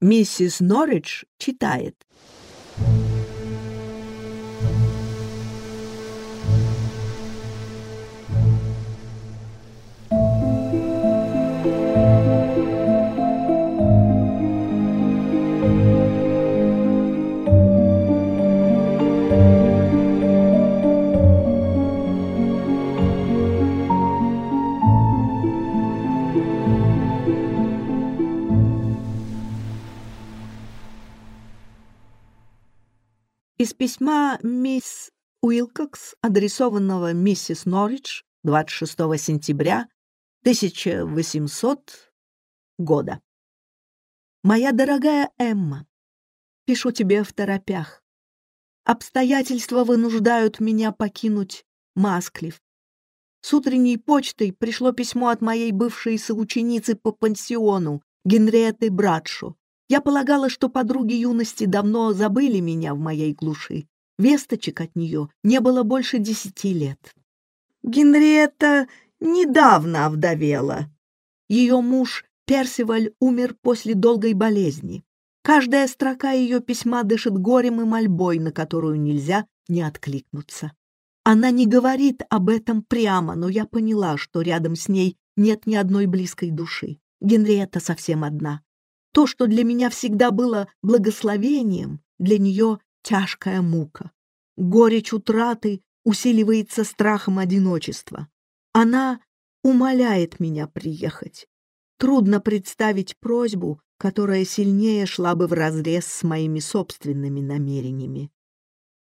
Миссис Норридж читает. Письма мисс Уилкокс, адресованного миссис Норридж 26 сентября 1800 года. «Моя дорогая Эмма, пишу тебе в торопях. Обстоятельства вынуждают меня покинуть Масклив. С утренней почтой пришло письмо от моей бывшей соученицы по пансиону, Генриетты Братшо. Я полагала, что подруги юности давно забыли меня в моей глуши. Весточек от нее не было больше десяти лет. Генриетта недавно овдовела. Ее муж Персиваль умер после долгой болезни. Каждая строка ее письма дышит горем и мольбой, на которую нельзя не откликнуться. Она не говорит об этом прямо, но я поняла, что рядом с ней нет ни одной близкой души. Генриетта совсем одна. То, что для меня всегда было благословением, для нее тяжкая мука. Горечь утраты усиливается страхом одиночества. Она умоляет меня приехать. Трудно представить просьбу, которая сильнее шла бы вразрез с моими собственными намерениями.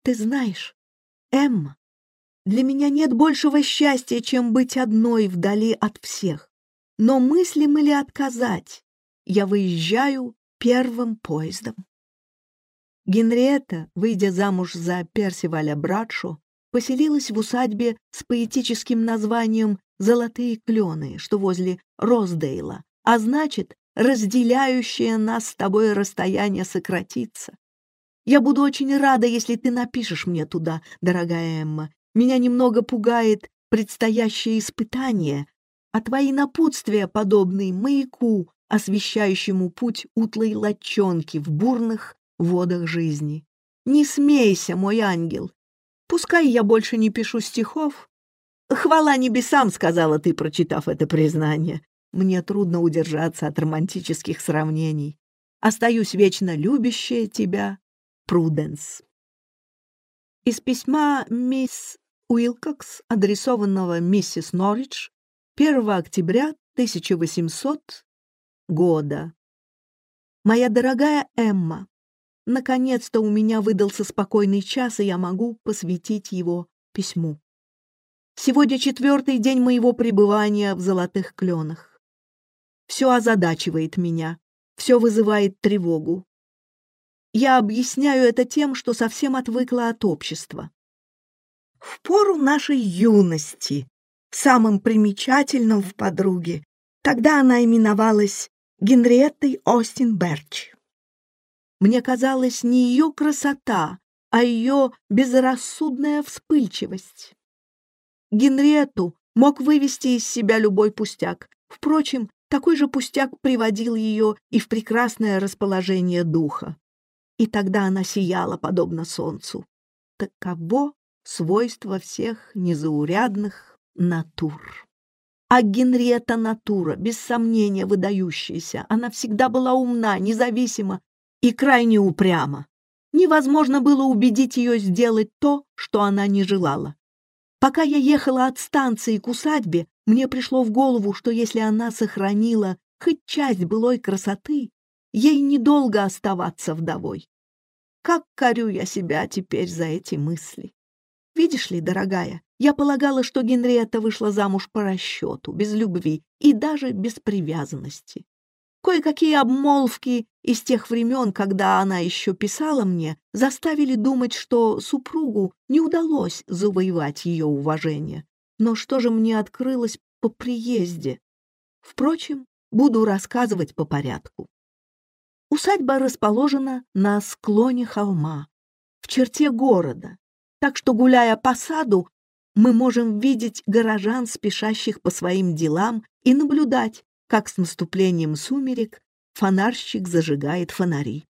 Ты знаешь, Эмма, для меня нет большего счастья, чем быть одной вдали от всех. Но мыслим ли отказать? Я выезжаю первым поездом. Генриетта, выйдя замуж за Персиваля Братшо, поселилась в усадьбе с поэтическим названием «Золотые клены», что возле Роздейла, а значит, разделяющее нас с тобой расстояние сократится. Я буду очень рада, если ты напишешь мне туда, дорогая Эмма. Меня немного пугает предстоящее испытание, а твои напутствия, подобные маяку, освещающему путь утлой лочонки в бурных водах жизни. Не смейся, мой ангел. Пускай я больше не пишу стихов. Хвала небесам, сказала ты, прочитав это признание. Мне трудно удержаться от романтических сравнений. Остаюсь вечно любящая тебя, Пруденс. Из письма мисс Уилкокс, адресованного миссис Норридж, 1 октября 1800 года. Моя дорогая Эмма, наконец-то у меня выдался спокойный час, и я могу посвятить его письму. Сегодня четвертый день моего пребывания в золотых кленах. Все озадачивает меня, все вызывает тревогу. Я объясняю это тем, что совсем отвыкла от общества. В пору нашей юности, самым примечательным в подруге, тогда она именовалась Генриеттой Остин Берч. Мне казалось не ее красота, а ее безрассудная вспыльчивость. Генриетту мог вывести из себя любой пустяк. Впрочем, такой же пустяк приводил ее и в прекрасное расположение духа. И тогда она сияла, подобно солнцу. Таково свойство всех незаурядных натур. А Генриетта натура, без сомнения выдающаяся. Она всегда была умна, независима и крайне упряма. Невозможно было убедить ее сделать то, что она не желала. Пока я ехала от станции к усадьбе, мне пришло в голову, что если она сохранила хоть часть былой красоты, ей недолго оставаться вдовой. Как корю я себя теперь за эти мысли. Видишь ли, дорогая, я полагала, что Генриетта вышла замуж по расчету, без любви и даже без привязанности. Кое-какие обмолвки из тех времен, когда она еще писала мне, заставили думать, что супругу не удалось завоевать ее уважение. Но что же мне открылось по приезде? Впрочем, буду рассказывать по порядку. Усадьба расположена на склоне холма, в черте города, так что, гуляя по саду, мы можем видеть горожан, спешащих по своим делам, и наблюдать, как с наступлением сумерек фонарщик зажигает фонари.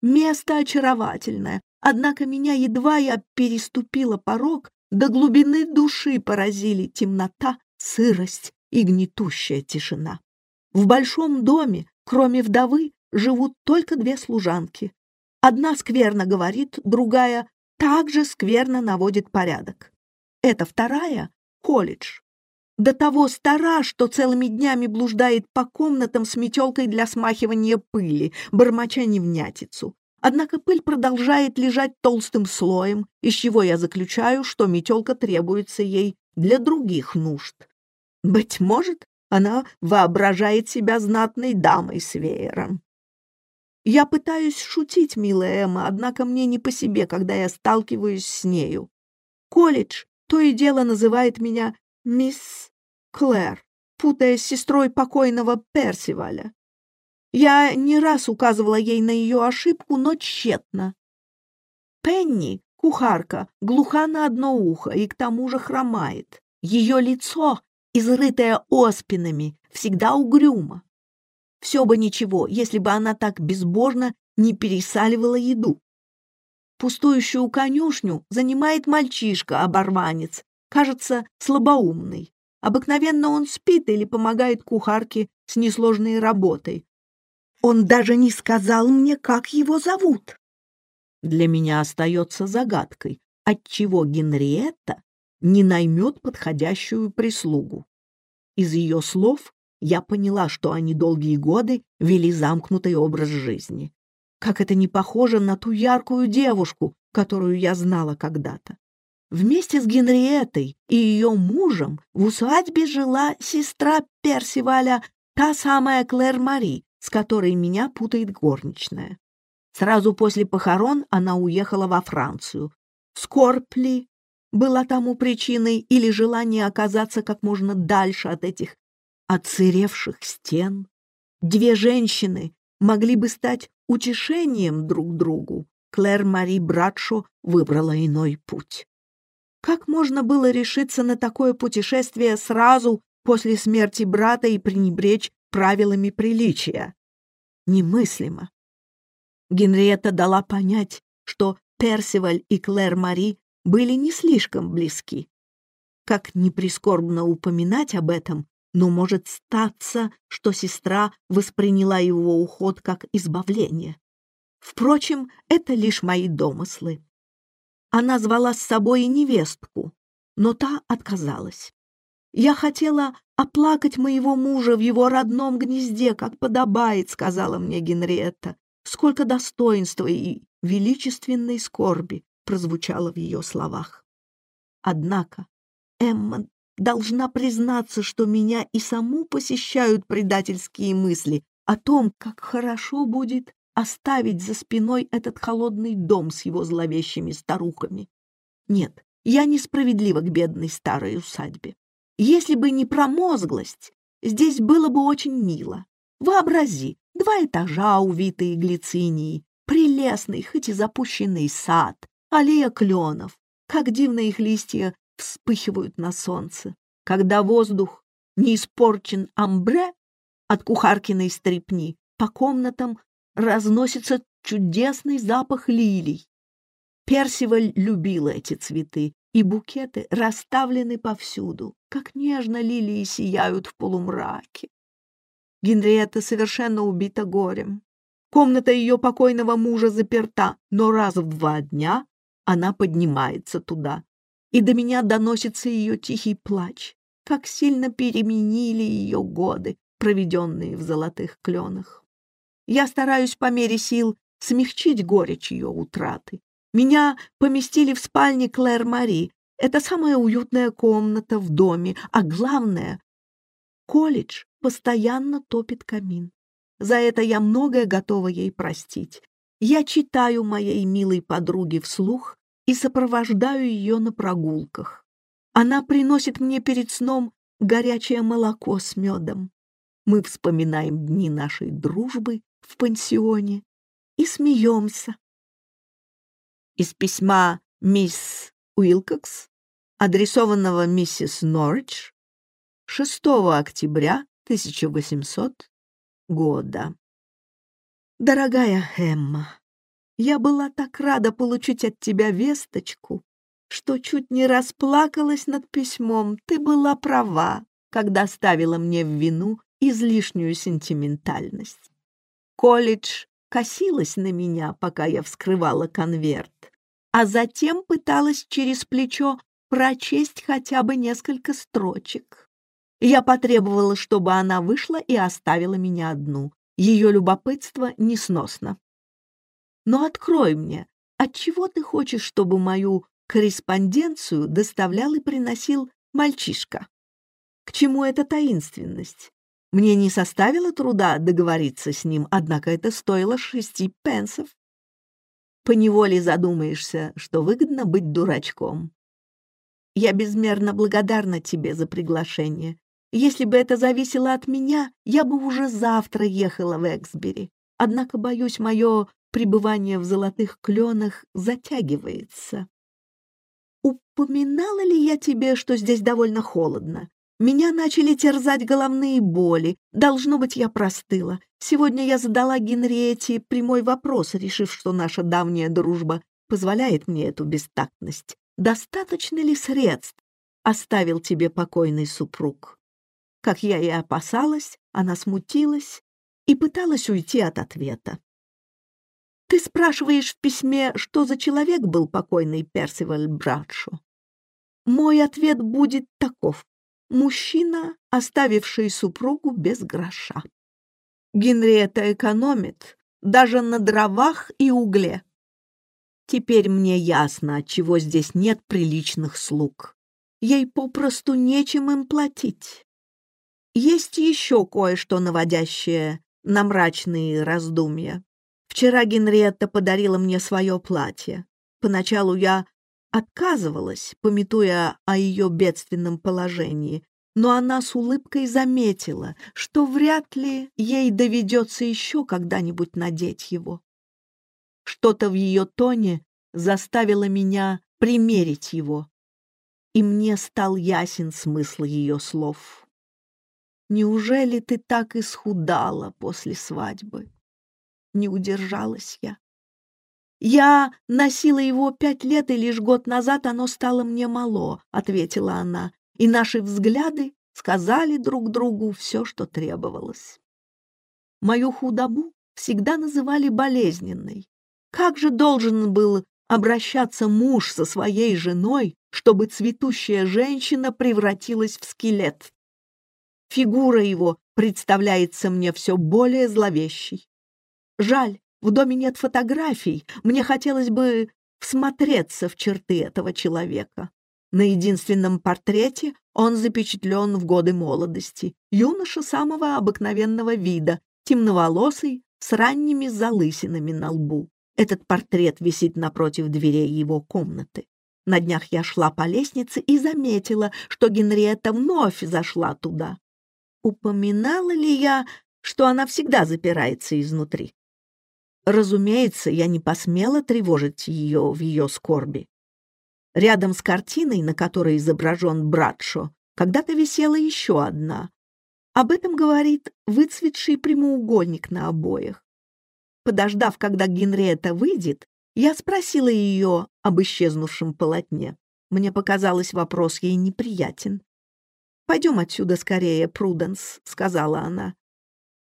Место очаровательное, однако меня едва я переступила порог, до глубины души поразили темнота, сырость и гнетущая тишина. В большом доме, кроме вдовы, живут только две служанки. Одна скверно говорит, другая также скверно наводит порядок. Эта вторая — колледж. До того стара, что целыми днями блуждает по комнатам с метелкой для смахивания пыли, бормоча невнятицу. Однако пыль продолжает лежать толстым слоем, из чего я заключаю, что метелка требуется ей для других нужд. Быть может, она воображает себя знатной дамой с веером. Я пытаюсь шутить, милая Эмма, однако мне не по себе, когда я сталкиваюсь с нею. Колледж то и дело называет меня мисс Клэр, путая с сестрой покойного Персиваля. Я не раз указывала ей на ее ошибку, но тщетно. Пенни, кухарка, глуха на одно ухо и к тому же хромает. Ее лицо, изрытое оспинами, всегда угрюмо. Все бы ничего, если бы она так безбожно не пересаливала еду. Пустующую конюшню занимает мальчишка-оборванец, кажется, слабоумный. Обыкновенно он спит или помогает кухарке с несложной работой, он даже не сказал мне, как его зовут. Для меня остается загадкой, отчего Генриетта не наймет подходящую прислугу. Из ее слов я поняла, что они долгие годы вели замкнутый образ жизни. Как это не похоже на ту яркую девушку, которую я знала когда-то. Вместе с Генриеттой и ее мужем в усадьбе жила сестра Персиваля, та самая Клэр Мари, с которой меня путает горничная. Сразу после похорон она уехала во Францию. Скорбь ли была тому причиной или желание оказаться как можно дальше от этих отсыревших стен? Две женщины могли бы стать утешением друг другу. Клэр Мари Братшо выбрала иной путь. Как можно было решиться на такое путешествие сразу после смерти брата и пренебречь правилами приличия. Немыслимо. Генриетта дала понять, что Персиваль и Клэр Мари были не слишком близки. Как не прискорбно упоминать об этом, но может статься, что сестра восприняла его уход как избавление. Впрочем, это лишь мои домыслы. Она звала с собой невестку, но та отказалась. Я хотела оплакать моего мужа в его родном гнезде, как подобает, сказала мне Генриетта. Сколько достоинства и величественной скорби прозвучало в ее словах. Однако Эмма должна признаться, что меня и саму посещают предательские мысли о том, как хорошо будет оставить за спиной этот холодный дом с его зловещими старухами. Нет, я несправедлива к бедной старой усадьбе. Если бы не промозглость, здесь было бы очень мило. Вообрази, два этажа, увитые глицинией, прелестный, хоть и запущенный сад, аллея кленов, как дивно их листья вспыхивают на солнце. Когда воздух не испорчен амбре от кухаркиной стрепни, по комнатам разносится чудесный запах лилий. Персиваль любила эти цветы, и букеты расставлены повсюду, как нежно лилии сияют в полумраке. Генриетта совершенно убита горем. Комната ее покойного мужа заперта, но раз в два дня она поднимается туда, и до меня доносится ее тихий плач, как сильно переменили ее годы, проведенные в золотых кленах. Я стараюсь по мере сил смягчить горечь ее утраты, меня поместили в спальне Клэр Мари. Это самая уютная комната в доме, а главное — колледж постоянно топит камин. За это я многое готова ей простить. Я читаю моей милой подруге вслух и сопровождаю ее на прогулках. Она приносит мне перед сном горячее молоко с медом. Мы вспоминаем дни нашей дружбы в пансионе и смеемся, из письма мисс Уилкокс, адресованного миссис Норридж 6 октября 1800 года. Дорогая Эмма, я была так рада получить от тебя весточку, что чуть не расплакалась над письмом. Ты была права, когда ставила мне в вину излишнюю сентиментальность. Колледж косилась на меня, пока я вскрывала конверт, а затем пыталась через плечо прочесть хотя бы несколько строчек. Я потребовала, чтобы она вышла и оставила меня одну. Ее любопытство несносно. Но открой мне, отчего ты хочешь, чтобы мою корреспонденцию доставлял и приносил мальчишка? К чему эта таинственность? Мне не составило труда договориться с ним, однако это стоило шести пенсов. Поневоле задумаешься, что выгодно быть дурачком. Я безмерно благодарна тебе за приглашение. Если бы это зависело от меня, я бы уже завтра ехала в Эксбери. Однако, боюсь, мое пребывание в золотых кленах затягивается. Упоминала ли я тебе, что здесь довольно холодно? Меня начали терзать головные боли. Должно быть, я простыла. Сегодня я задала Генриете прямой вопрос, решив, что наша давняя дружба позволяет мне эту бестактность. Достаточно ли средств оставил тебе покойный супруг? Как я и опасалась, она смутилась и пыталась уйти от ответа. Ты спрашиваешь в письме, что за человек был покойный Персиваль Брадшо? Мой ответ будет таков. Мужчина, оставивший супругу без гроша. Генриетта экономит даже на дровах и угле. Теперь мне ясно, отчего здесь нет приличных слуг. Ей попросту нечем им платить. Есть еще кое-что наводящее на мрачные раздумья. Вчера Генриетта подарила мне свое платье. Поначалу я отказывалась, пометуя о ее бедственном положении, но она с улыбкой заметила, что вряд ли ей доведется еще когда-нибудь надеть его. Что-то в ее тоне заставило меня примерить его, и мне стал ясен смысл ее слов. Неужели ты так исхудала после свадьбы? Не удержалась я. Я носила его пять лет, и лишь год назад оно стало мне мало, ответила она, и наши взгляды сказали друг другу все, что требовалось. Мою худобу всегда называли болезненной. Как же должен был обращаться муж со своей женой, чтобы цветущая женщина превратилась в скелет? Фигура его представляется мне все более зловещей. Жаль, в доме нет фотографий, мне хотелось бы всмотреться в черты этого человека. На единственном портрете он запечатлен в годы молодости. Юноша самого обыкновенного вида, темноволосый, с ранними залысинами на лбу. Этот портрет висит напротив дверей его комнаты. На днях я шла по лестнице и заметила, что Генриетта вновь зашла туда. Упоминала ли я, что она всегда запирается изнутри? Разумеется, я не посмела тревожить ее в ее скорби. Рядом с картиной, на которой изображен Братшо, когда-то висела еще одна. Об этом говорит выцветший прямоугольник на обоях. Подождав, когда Генриетта выйдет, я спросила ее об исчезнувшем полотне. Мне показалось, вопрос ей неприятен. «Пойдем отсюда скорее, Пруденс», — сказала она.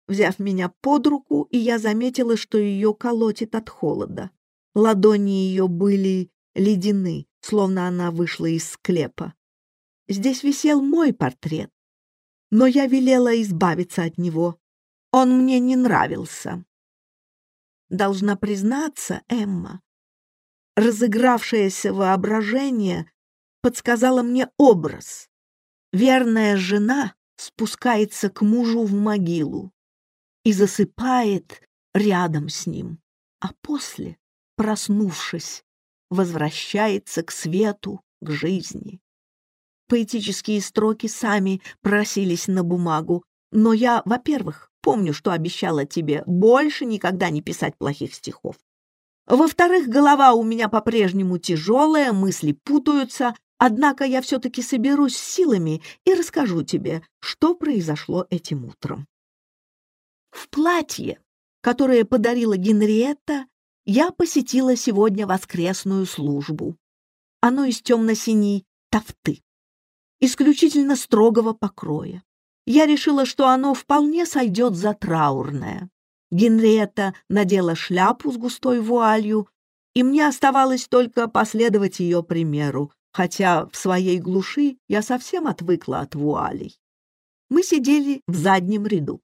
Взяв меня под руку, и я заметила, что ее колотит от холода. Ладони ее были ледяны, словно она вышла из склепа. Здесь висел мой портрет, но я велела избавиться от него. Он мне не нравился. Должна признаться, Эмма, разыгравшееся воображение подсказало мне образ, Верная жена спускается к мужу в могилу и засыпает рядом с ним, а после, проснувшись, возвращается к свету, к жизни. Поэтические строки сами просились на бумагу, но я, во-первых, помню, что обещала тебе больше никогда не писать плохих стихов. Во-вторых, голова у меня по-прежнему тяжелая, мысли путаются, Однако я все-таки соберусь силами и расскажу тебе, что произошло этим утром. В платье, которое подарила Генриетта, я посетила сегодня воскресную службу. Оно из темно-синей тафты, исключительно строгого покроя. Я решила, что оно вполне сойдет за траурное. Генриетта надела шляпу с густой вуалью, и мне оставалось только последовать ее примеру, хотя в своей глуши я совсем отвыкла от вуалей. Мы сидели в заднем ряду.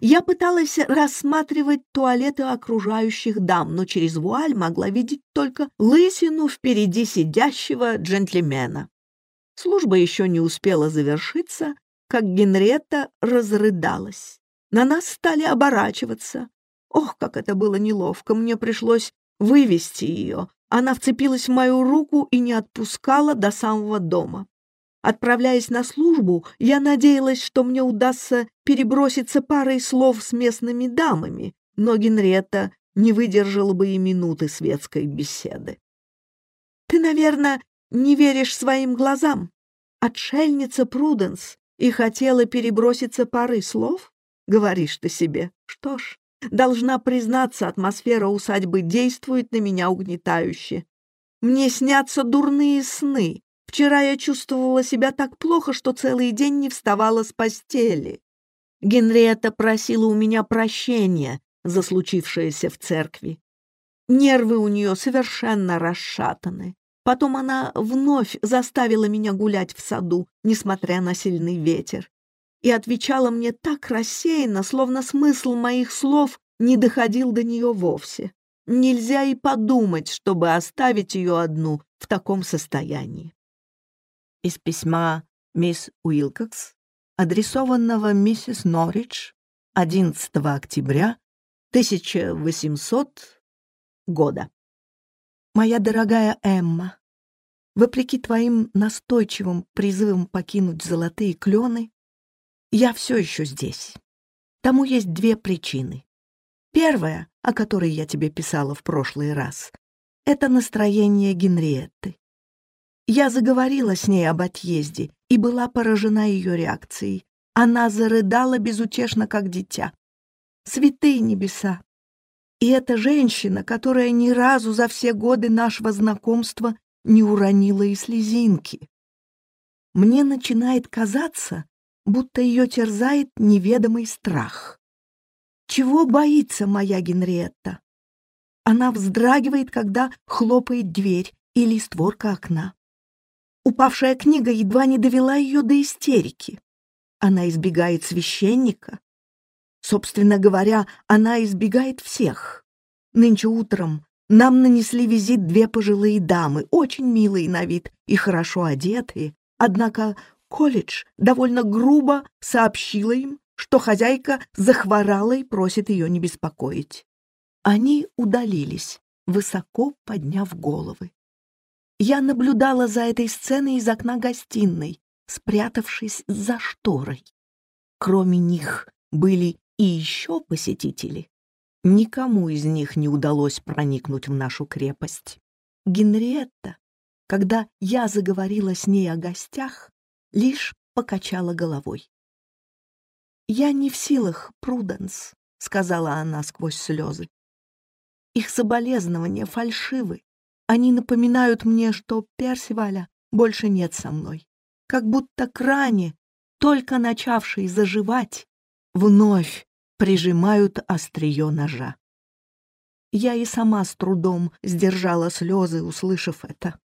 Я пыталась рассматривать туалеты окружающих дам, но через вуаль могла видеть только лысину впереди сидящего джентльмена. Служба еще не успела завершиться, как Генрета разрыдалась. На нас стали оборачиваться. Ох, как это было неловко, мне пришлось вывести ее. Она вцепилась в мою руку и не отпускала до самого дома. Отправляясь на службу, я надеялась, что мне удастся переброситься парой слов с местными дамами, но Генрета не выдержала бы и минуты светской беседы. «Ты, наверное, не веришь своим глазам. Отшельница Пруденс и хотела переброситься парой слов? Говоришь ты себе. Что ж, должна признаться, атмосфера усадьбы действует на меня угнетающе. Мне снятся дурные сны, Вчера я чувствовала себя так плохо, что целый день не вставала с постели. Генриетта просила у меня прощения за случившееся в церкви. Нервы у нее совершенно расшатаны. Потом она вновь заставила меня гулять в саду, несмотря на сильный ветер, и отвечала мне так рассеянно, словно смысл моих слов не доходил до нее вовсе. Нельзя и подумать, чтобы оставить ее одну в таком состоянии из письма мисс Уилкокс, адресованного миссис Норридж 11 октября 1800 года. Моя дорогая Эмма, вопреки твоим настойчивым призывам покинуть золотые клены, я все еще здесь. Тому есть две причины. Первая, о которой я тебе писала в прошлый раз, это настроение Генриетты. Я заговорила с ней об отъезде и была поражена ее реакцией. Она зарыдала безутешно, как дитя. Святые небеса! И эта женщина, которая ни разу за все годы нашего знакомства не уронила и слезинки. Мне начинает казаться, будто ее терзает неведомый страх. Чего боится моя Генриетта? Она вздрагивает, когда хлопает дверь или створка окна. Упавшая книга едва не довела ее до истерики. Она избегает священника. Собственно говоря, она избегает всех. Нынче утром нам нанесли визит две пожилые дамы, очень милые на вид и хорошо одетые. Однако колледж довольно грубо сообщила им, что хозяйка захворала и просит ее не беспокоить. Они удалились, высоко подняв головы. Я наблюдала за этой сценой из окна гостиной, спрятавшись за шторой. Кроме них были и еще посетители. Никому из них не удалось проникнуть в нашу крепость. Генриетта, когда я заговорила с ней о гостях, лишь покачала головой. «Я не в силах, Пруденс», — сказала она сквозь слезы. «Их соболезнования фальшивы. Они напоминают мне, что Персиваля больше нет со мной. Как будто к ране, только начавшей заживать, вновь прижимают острие ножа. Я и сама с трудом сдержала слезы, услышав это.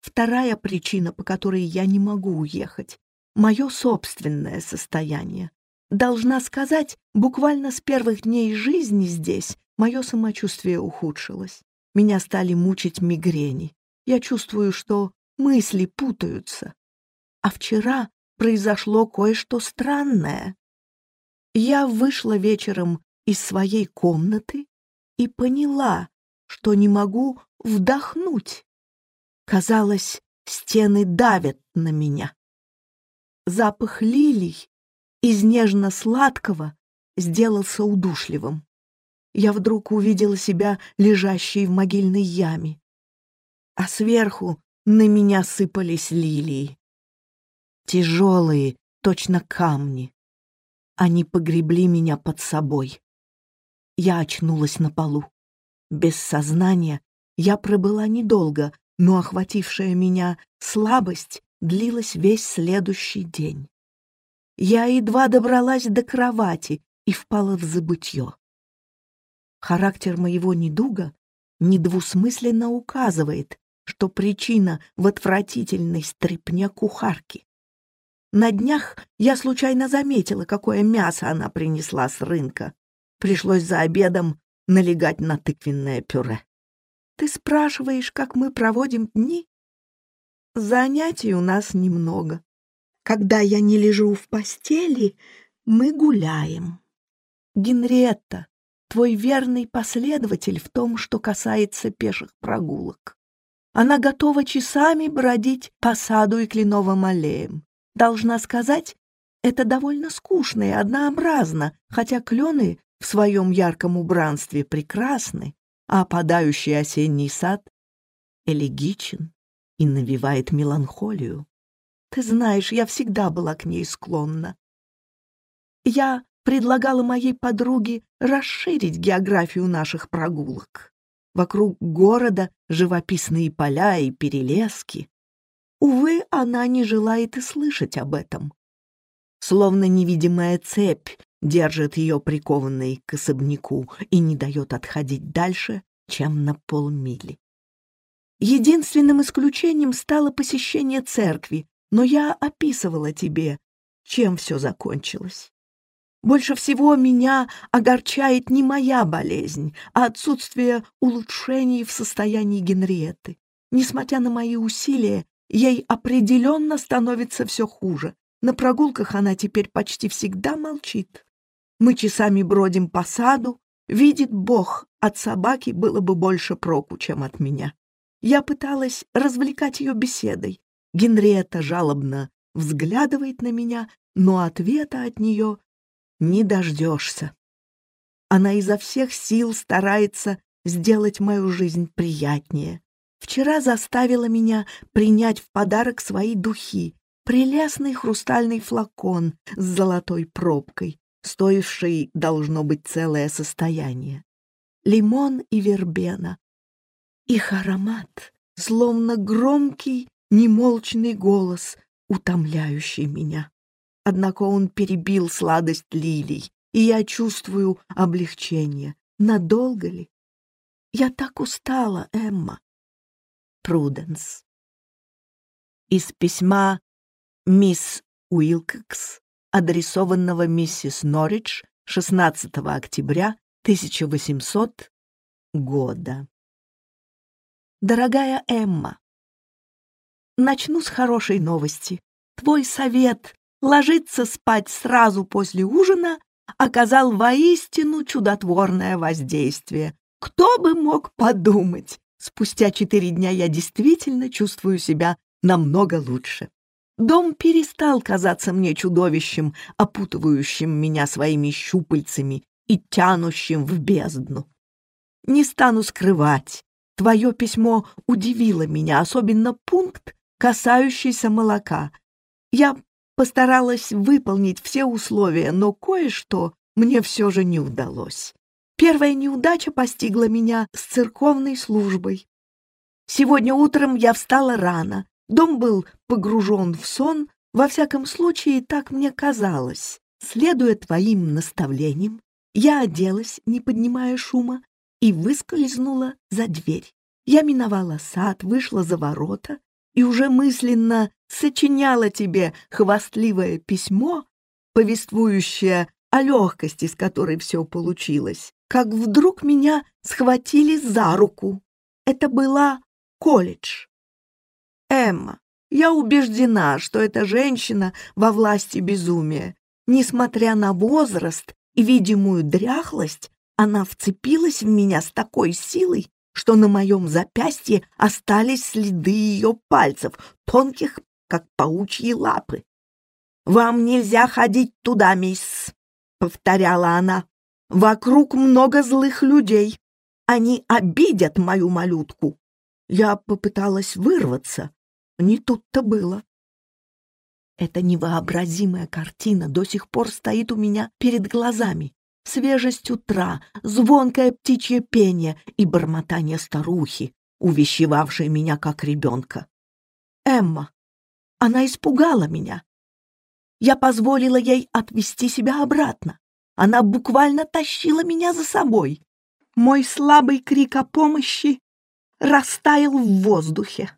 Вторая причина, по которой я не могу уехать — мое собственное состояние. Должна сказать, буквально с первых дней жизни здесь мое самочувствие ухудшилось. Меня стали мучить мигрени. Я чувствую, что мысли путаются. А вчера произошло кое-что странное. Я вышла вечером из своей комнаты и поняла, что не могу вдохнуть. Казалось, стены давят на меня. Запах лилий из нежно-сладкого сделался удушливым я вдруг увидела себя лежащей в могильной яме, а сверху на меня сыпались лилии. Тяжелые, точно камни. Они погребли меня под собой. Я очнулась на полу. Без сознания я пробыла недолго, но охватившая меня слабость длилась весь следующий день. Я едва добралась до кровати и впала в забытье. Характер моего недуга недвусмысленно указывает, что причина в отвратительной стрипне кухарки. На днях я случайно заметила, какое мясо она принесла с рынка. Пришлось за обедом налегать на тыквенное пюре. Ты спрашиваешь, как мы проводим дни? Занятий у нас немного. Когда я не лежу в постели, мы гуляем. Генриетта, твой верный последователь в том, что касается пеших прогулок. Она готова часами бродить по саду и кленовым аллеям. Должна сказать, это довольно скучно и однообразно, хотя клены в своем ярком убранстве прекрасны, а опадающий осенний сад элегичен и навевает меланхолию. Ты знаешь, я всегда была к ней склонна. Я предлагала моей подруге расширить географию наших прогулок. Вокруг города живописные поля и перелески. Увы, она не желает и слышать об этом. Словно невидимая цепь держит ее прикованной к особняку и не дает отходить дальше, чем на полмили. Единственным исключением стало посещение церкви, но я описывала тебе, чем все закончилось. Больше всего меня огорчает не моя болезнь, а отсутствие улучшений в состоянии Генриетты. Несмотря на мои усилия, ей определенно становится все хуже. На прогулках она теперь почти всегда молчит. Мы часами бродим по саду. Видит Бог, от собаки было бы больше проку, чем от меня. Я пыталась развлекать ее беседой. Генриетта жалобно взглядывает на меня, но ответа от нее не дождешься. Она изо всех сил старается сделать мою жизнь приятнее. Вчера заставила меня принять в подарок свои духи, прелестный хрустальный флакон с золотой пробкой, стоивший, должно быть, целое состояние. Лимон и вербена. Их аромат, словно громкий, немолчный голос, утомляющий меня. Однако он перебил сладость лилий, и я чувствую облегчение. Надолго ли? Я так устала, Эмма. Пруденс. Из письма мисс Уилкокс, адресованного миссис Норридж 16 октября 1800 года. Дорогая Эмма, начну с хорошей новости. Твой совет ложиться спать сразу после ужина оказал воистину чудотворное воздействие. Кто бы мог подумать? Спустя четыре дня я действительно чувствую себя намного лучше. Дом перестал казаться мне чудовищем, опутывающим меня своими щупальцами и тянущим в бездну. Не стану скрывать, твое письмо удивило меня, особенно пункт, касающийся молока. Я Постаралась выполнить все условия, но кое-что мне все же не удалось. Первая неудача постигла меня с церковной службой. Сегодня утром я встала рано. Дом был погружен в сон, во всяком случае, так мне казалось. Следуя твоим наставлениям, я оделась, не поднимая шума, и выскользнула за дверь. Я миновала сад, вышла за ворота и уже мысленно сочиняла тебе хвастливое письмо, повествующее о легкости, с которой все получилось, как вдруг меня схватили за руку. Это была колледж. Эмма, я убеждена, что эта женщина во власти безумия. Несмотря на возраст и видимую дряхлость, она вцепилась в меня с такой силой, что на моем запястье остались следы ее пальцев, тонких, как паучьи лапы. «Вам нельзя ходить туда, мисс», — повторяла она. «Вокруг много злых людей. Они обидят мою малютку». Я попыталась вырваться. Не тут-то было. Эта невообразимая картина до сих пор стоит у меня перед глазами. свежесть утра, звонкое птичье пение и бормотание старухи, увещевавшей меня как ребенка. Эмма. Она испугала меня. Я позволила ей отвести себя обратно. Она буквально тащила меня за собой. Мой слабый крик о помощи растаял в воздухе.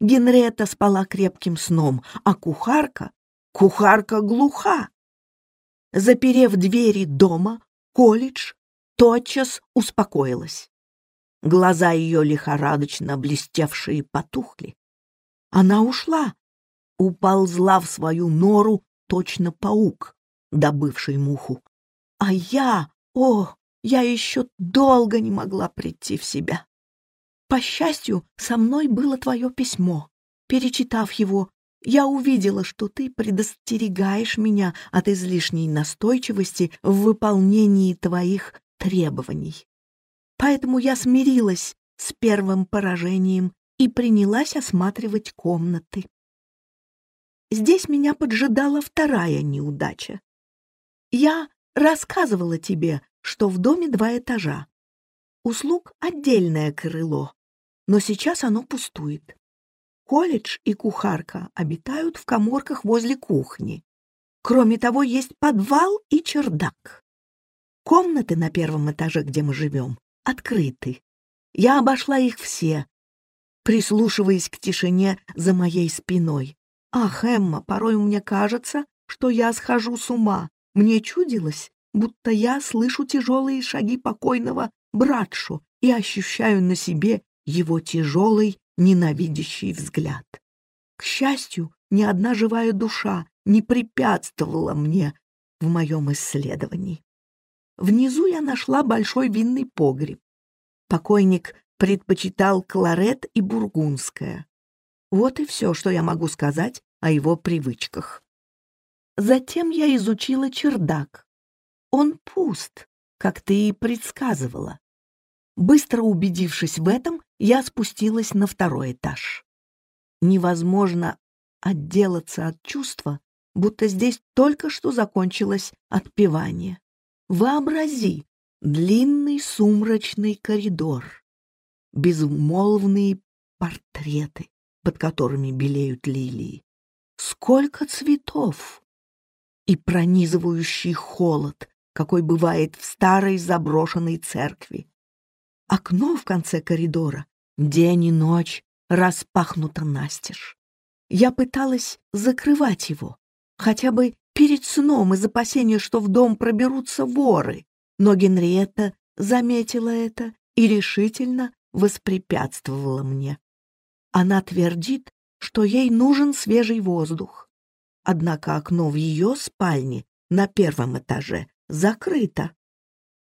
Генрета спала крепким сном, а кухарка, кухарка глуха. Заперев двери дома, колледж тотчас успокоилась. Глаза ее лихорадочно блестевшие потухли. Она ушла, уползла в свою нору точно паук, добывший муху. А я, о, я еще долго не могла прийти в себя. По счастью, со мной было твое письмо. Перечитав его, я увидела, что ты предостерегаешь меня от излишней настойчивости в выполнении твоих требований. Поэтому я смирилась с первым поражением и принялась осматривать комнаты. Здесь меня поджидала вторая неудача. Я рассказывала тебе, что в доме два этажа. Услуг отдельное крыло, но сейчас оно пустует. Колледж и кухарка обитают в коморках возле кухни. Кроме того, есть подвал и чердак. Комнаты на первом этаже, где мы живем, открыты. Я обошла их все, прислушиваясь к тишине за моей спиной. Ах, Эмма, порой мне кажется, что я схожу с ума. Мне чудилось, будто я слышу тяжелые шаги покойного Братшу и ощущаю на себе его тяжелый, ненавидящий взгляд. К счастью, ни одна живая душа не препятствовала мне в моем исследовании. Внизу я нашла большой винный погреб. Покойник предпочитал кларет и бургундское. Вот и все, что я могу сказать о его привычках. Затем я изучила чердак. Он пуст, как ты и предсказывала. Быстро убедившись в этом, я спустилась на второй этаж. Невозможно отделаться от чувства, будто здесь только что закончилось отпевание. Вообрази длинный сумрачный коридор, безмолвные портреты, под которыми белеют лилии. Сколько цветов! И пронизывающий холод, какой бывает в старой заброшенной церкви. Окно в конце коридора, день и ночь, распахнуто настежь. Я пыталась закрывать его, хотя бы перед сном из опасения, что в дом проберутся воры, но Генриетта заметила это и решительно воспрепятствовала мне. Она твердит, что ей нужен свежий воздух. Однако окно в ее спальне на первом этаже закрыто.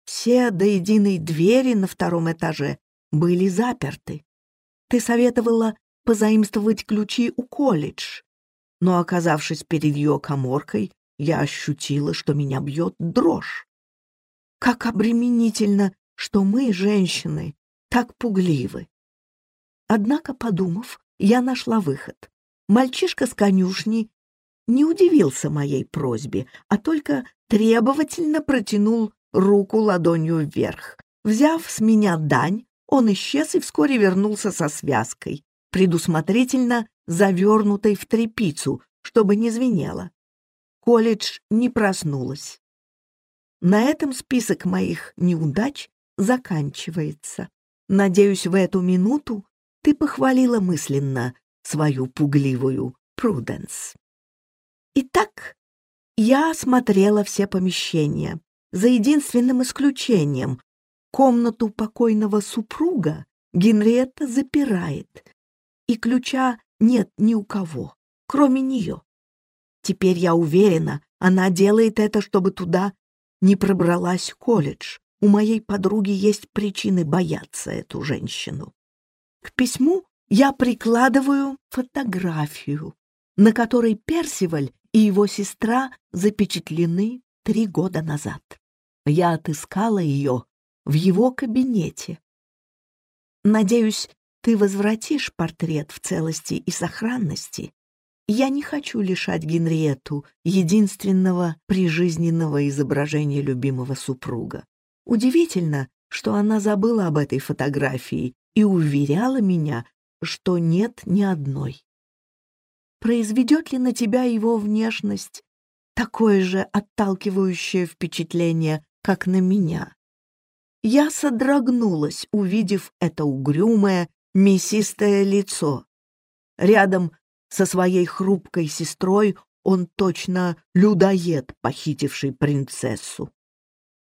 Все до единой двери на втором этаже были заперты. Ты советовала позаимствовать ключи у колледж, но, оказавшись перед ее коморкой, я ощутила, что меня бьет дрожь. Как обременительно, что мы, женщины, так пугливы. Однако, подумав, я нашла выход. Мальчишка с конюшни не удивился моей просьбе, а только требовательно протянул руку ладонью вверх. Взяв с меня дань, он исчез и вскоре вернулся со связкой, предусмотрительно завернутой в тряпицу, чтобы не звенело. Колледж не проснулась. На этом список моих неудач заканчивается. Надеюсь, в эту минуту ты похвалила мысленно свою пугливую Пруденс. Итак, я осмотрела все помещения, за единственным исключением. Комнату покойного супруга Генриетта запирает, и ключа нет ни у кого, кроме нее. Теперь я уверена, она делает это, чтобы туда не пробралась колледж. У моей подруги есть причины бояться эту женщину. К письму я прикладываю фотографию, на которой Персиваль и его сестра запечатлены три года назад. Я отыскала ее в его кабинете. Надеюсь, ты возвратишь портрет в целости и сохранности, Я не хочу лишать Генриетту единственного прижизненного изображения любимого супруга. Удивительно, что она забыла об этой фотографии и уверяла меня, что нет ни одной. Произведет ли на тебя его внешность такое же отталкивающее впечатление, как на меня? Я содрогнулась, увидев это угрюмое, мясистое лицо. Рядом со своей хрупкой сестрой он точно людоед, похитивший принцессу.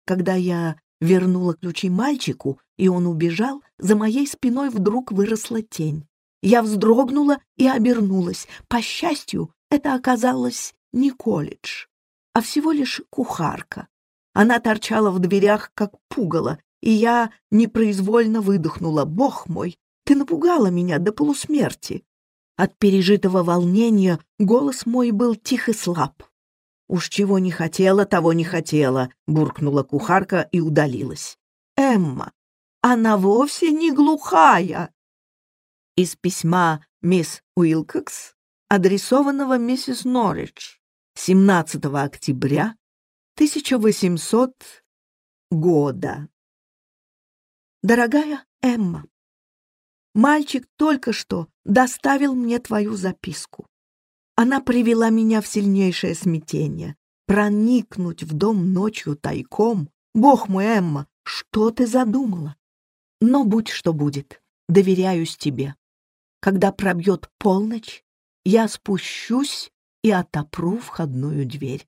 Когда я вернула ключи мальчику, и он убежал, за моей спиной вдруг выросла тень. Я вздрогнула и обернулась. По счастью, это оказалось не колледж, а всего лишь кухарка. Она торчала в дверях, как пугало, и я непроизвольно выдохнула. «Бог мой, ты напугала меня до полусмерти!» От пережитого волнения голос мой был тих и слаб. «Уж чего не хотела, того не хотела», — буркнула кухарка и удалилась. «Эмма, она вовсе не глухая!» Из письма мисс Уилкокс, адресованного миссис Норридж, 17 октября 1800 года. Дорогая Эмма, Мальчик только что доставил мне твою записку. Она привела меня в сильнейшее смятение. Проникнуть в дом ночью тайком? Бог мой, Эмма, что ты задумала? Но будь что будет, доверяюсь тебе. Когда пробьет полночь, я спущусь и отопру входную дверь.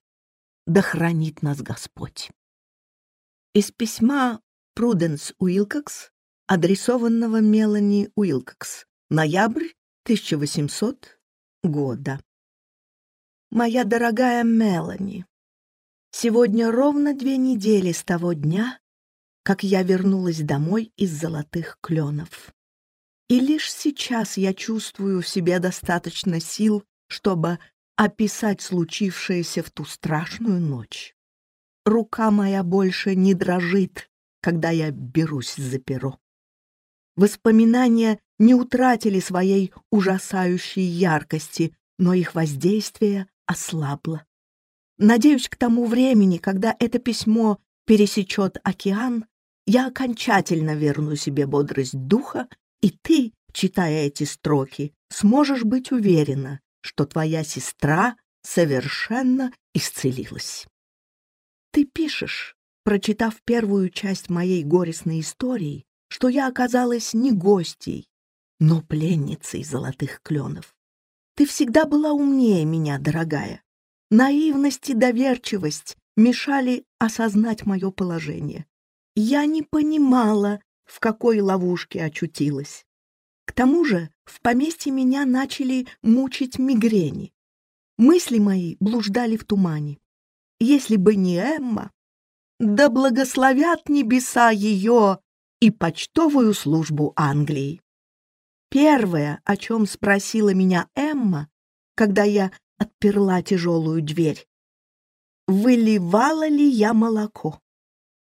Да хранит нас Господь. Из письма Пруденс Уилкокс адресованного Мелани Уилкокс. Ноябрь 1800 года. Моя дорогая Мелани, сегодня ровно две недели с того дня, как я вернулась домой из золотых кленов. И лишь сейчас я чувствую в себе достаточно сил, чтобы описать случившееся в ту страшную ночь. Рука моя больше не дрожит, когда я берусь за перо. Воспоминания не утратили своей ужасающей яркости, но их воздействие ослабло. Надеюсь, к тому времени, когда это письмо пересечет океан, я окончательно верну себе бодрость духа, и ты, читая эти строки, сможешь быть уверена, что твоя сестра совершенно исцелилась. Ты пишешь, прочитав первую часть моей горестной истории, что я оказалась не гостьей, но пленницей золотых кленов. Ты всегда была умнее меня, дорогая. Наивность и доверчивость мешали осознать мое положение. Я не понимала, в какой ловушке очутилась. К тому же в поместье меня начали мучить мигрени. Мысли мои блуждали в тумане. Если бы не Эмма, да благословят небеса ее и почтовую службу Англии. Первое, о чем спросила меня Эмма, когда я отперла тяжелую дверь, выливала ли я молоко.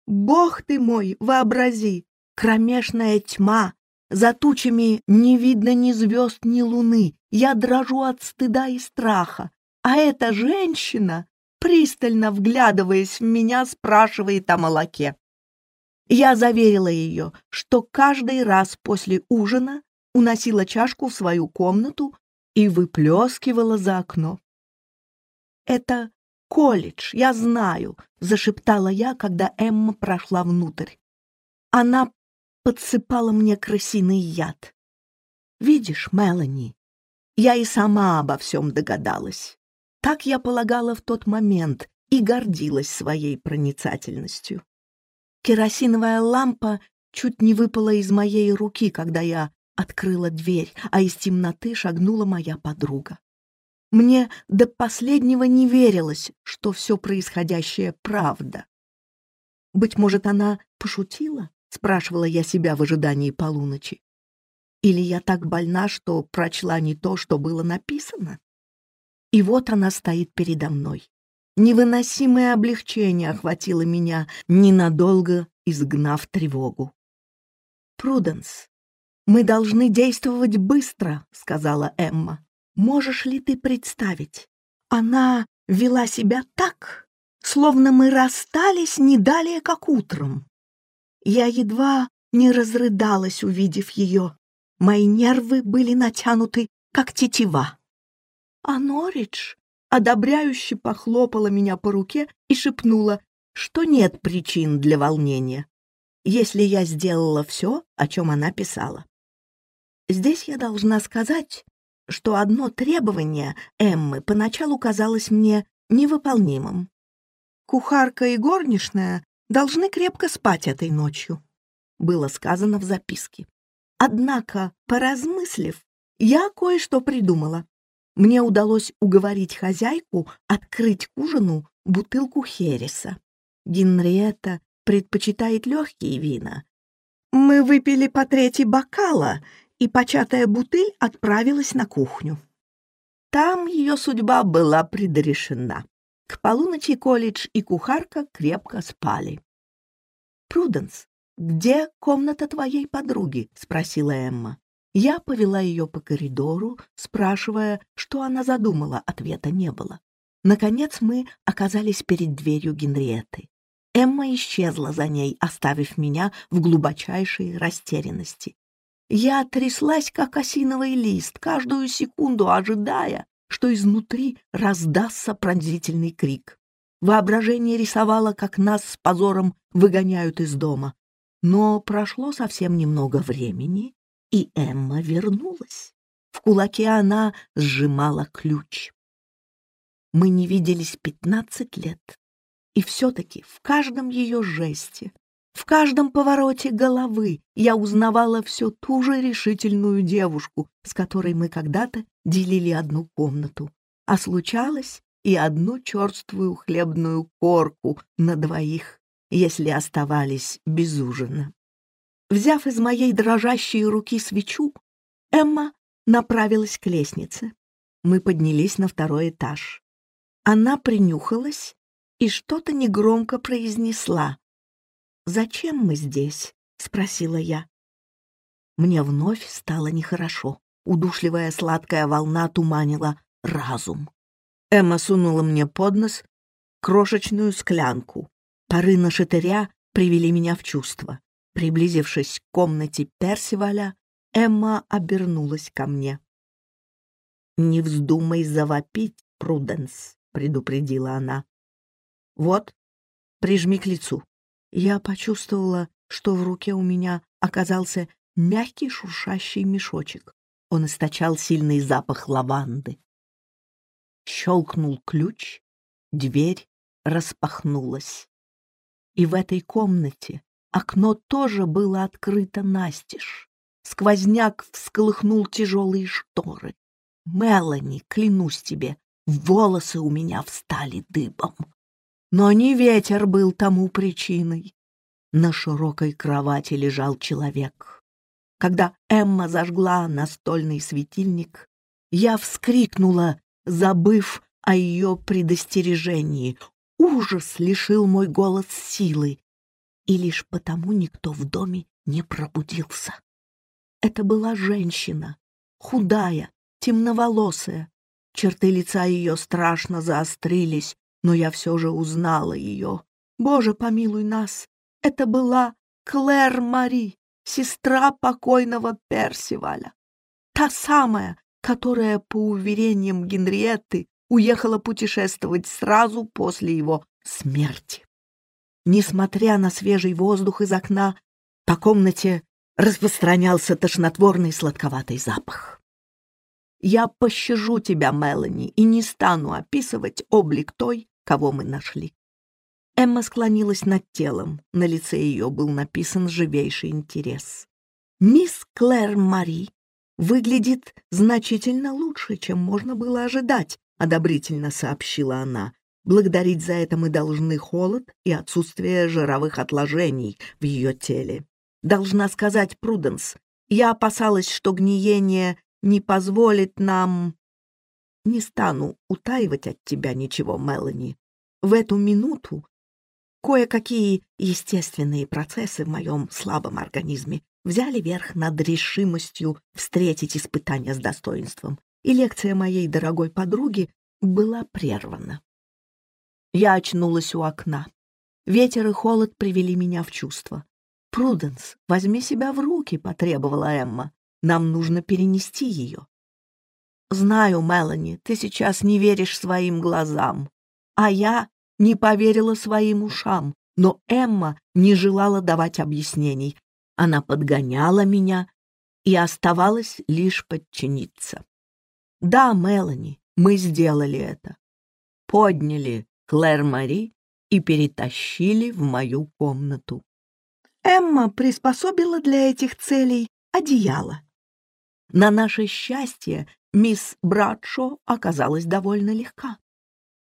Бог ты мой, вообрази, кромешная тьма, за тучами не видно ни звезд, ни луны, я дрожу от стыда и страха, а эта женщина, пристально вглядываясь в меня, спрашивает о молоке. Я заверила ее, что каждый раз после ужина уносила чашку в свою комнату и выплескивала за окно. «Это колледж, я знаю», — зашептала я, когда Эмма прошла внутрь. Она подсыпала мне крысиный яд. «Видишь, Мелани, я и сама обо всем догадалась. Так я полагала в тот момент и гордилась своей проницательностью. Керосиновая лампа чуть не выпала из моей руки, когда я открыла дверь, а из темноты шагнула моя подруга. Мне до последнего не верилось, что все происходящее — правда. «Быть может, она пошутила?» — спрашивала я себя в ожидании полуночи. «Или я так больна, что прочла не то, что было написано?» И вот она стоит передо мной. Невыносимое облегчение охватило меня, ненадолго изгнав тревогу. «Пруденс, мы должны действовать быстро», — сказала Эмма. Можешь ли ты представить? Она вела себя так, словно мы расстались не далее, как утром. Я едва не разрыдалась, увидев ее. Мои нервы были натянуты, как тетива. А Норридж одобряюще похлопала меня по руке и шепнула, что нет причин для волнения, если я сделала все, о чем она писала. Здесь я должна сказать, что одно требование Эммы поначалу казалось мне невыполнимым. Кухарка и горничная должны крепко спать этой ночью, было сказано в записке. Однако, поразмыслив, я кое-что придумала. Мне удалось уговорить хозяйку открыть к ужину бутылку хереса. Генриетта предпочитает легкие вина. Мы выпили по трети бокала, и початая бутыль отправилась на кухню. Там ее судьба была предрешена. К полуночи колледж и кухарка крепко спали. «Пруденс, где комната твоей подруги?» — спросила Эмма. Я повела ее по коридору, спрашивая, что она задумала, ответа не было. Наконец мы оказались перед дверью Генриетты. Эмма исчезла за ней, оставив меня в глубочайшей растерянности. Я тряслась, как осиновый лист, каждую секунду ожидая, что изнутри раздастся пронзительный крик. Воображение рисовало, как нас с позором выгоняют из дома. Но прошло совсем немного времени, и Эмма вернулась. В кулаке она сжимала ключ. Мы не виделись пятнадцать лет, и все-таки в каждом ее жесте, в каждом повороте головы я узнавала все ту же решительную девушку, с которой мы когда-то делили одну комнату, а случалось и одну черствую хлебную корку на двоих, если оставались без ужина. Взяв из моей дрожащей руки свечу, Эмма направилась к лестнице. Мы поднялись на второй этаж. Она принюхалась и что-то негромко произнесла. «Зачем мы здесь?» — спросила я. Мне вновь стало нехорошо. Удушливая сладкая волна туманила разум. Эмма сунула мне под нос крошечную склянку. Пары на шатыря привели меня в чувство. Приблизившись к комнате Персиваля, Эмма обернулась ко мне. «Не вздумай завопить, Пруденс», — предупредила она. «Вот, прижми к лицу». Я почувствовала, что в руке у меня оказался мягкий шуршащий мешочек. Он источал сильный запах лаванды. Щелкнул ключ, дверь распахнулась. И в этой комнате Окно тоже было открыто настежь. Сквозняк всколыхнул тяжелые шторы. Мелани, клянусь тебе, волосы у меня встали дыбом. Но не ветер был тому причиной. На широкой кровати лежал человек. Когда Эмма зажгла настольный светильник, я вскрикнула, забыв о ее предостережении. Ужас лишил мой голос силы и лишь потому никто в доме не пробудился. Это была женщина, худая, темноволосая. Черты лица ее страшно заострились, но я все же узнала ее. Боже, помилуй нас! Это была Клэр Мари, сестра покойного Персиваля. Та самая, которая, по уверениям Генриетты, уехала путешествовать сразу после его смерти. Несмотря на свежий воздух из окна, по комнате распространялся тошнотворный сладковатый запах. «Я пощажу тебя, Мелани, и не стану описывать облик той, кого мы нашли». Эмма склонилась над телом, на лице ее был написан живейший интерес. «Мисс Клэр Мари выглядит значительно лучше, чем можно было ожидать», — одобрительно сообщила она. Благодарить за это мы должны холод и отсутствие жировых отложений в ее теле. Должна сказать Пруденс, я опасалась, что гниение не позволит нам... Не стану утаивать от тебя ничего, Мелани. В эту минуту кое-какие естественные процессы в моем слабом организме взяли верх над решимостью встретить испытания с достоинством. и лекция моей дорогой подруги была прервана. Я очнулась у окна. Ветер и холод привели меня в чувство. «Пруденс, возьми себя в руки», — потребовала Эмма. «Нам нужно перенести ее». «Знаю, Мелани, ты сейчас не веришь своим глазам, а я не поверила своим ушам, но Эмма не желала давать объяснений. Она подгоняла меня, и оставалось лишь подчиниться. Да, Мелани, мы сделали это. Подняли Клэр Мари и перетащили в мою комнату. Эмма приспособила для этих целей одеяло. На наше счастье мисс Братшо оказалась довольно легка.